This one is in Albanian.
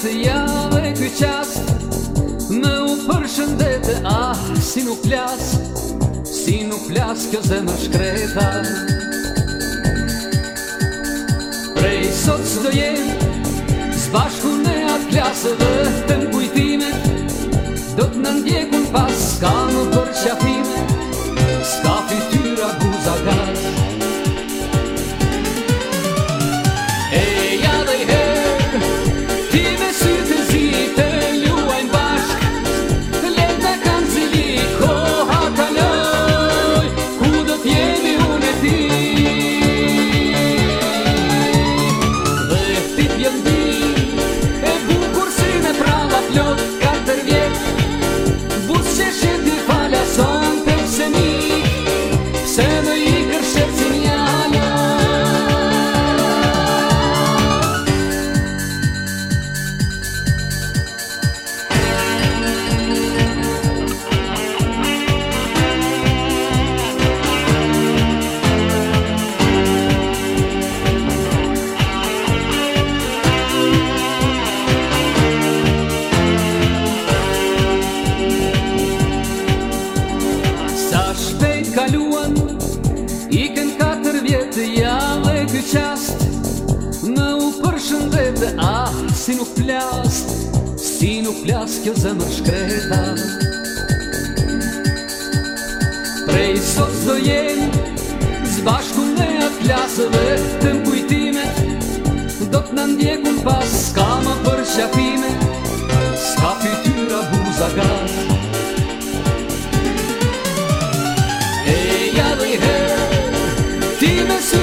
të jave këj qas Me u përshëndete, ah, si nuk plas Si nuk plas kjo zemër shkreta Prej sot së do jem Së bashku me atë klasëve të kaluan Ikën katër vjetë jale kë qast Në u përshën dhe dhe ah, si nuk plast Si nuk plast kjo zemër shkreta Prej sot zdo jenë Zbashku në atë klasë të mkujtime Do të në ndjekun pas, s'ka më për shafime S'ka pëtyra buza ga Dime si